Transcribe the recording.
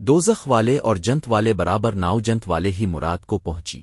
دوزخ والے اور جنت والے برابر ناؤ جنت والے ہی مراد کو پہنچی۔